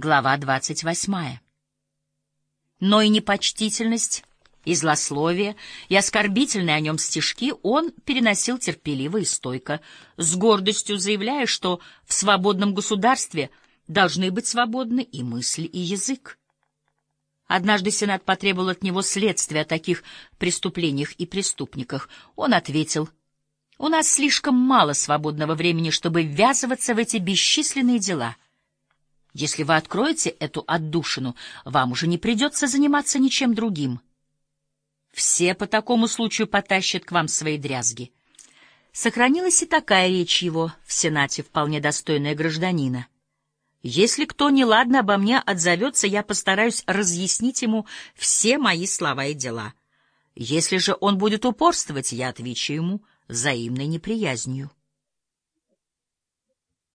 Глава двадцать восьмая. Но и непочтительность, и злословие, и оскорбительные о нем стишки он переносил терпеливо и стойко, с гордостью заявляя, что в свободном государстве должны быть свободны и мысли, и язык. Однажды Сенат потребовал от него следствия о таких преступлениях и преступниках. Он ответил, «У нас слишком мало свободного времени, чтобы ввязываться в эти бесчисленные дела». Если вы откроете эту отдушину, вам уже не придется заниматься ничем другим. Все по такому случаю потащат к вам свои дрязги. Сохранилась и такая речь его в Сенате, вполне достойная гражданина. Если кто неладно обо мне отзовется, я постараюсь разъяснить ему все мои слова и дела. Если же он будет упорствовать, я отвечу ему взаимной неприязнью.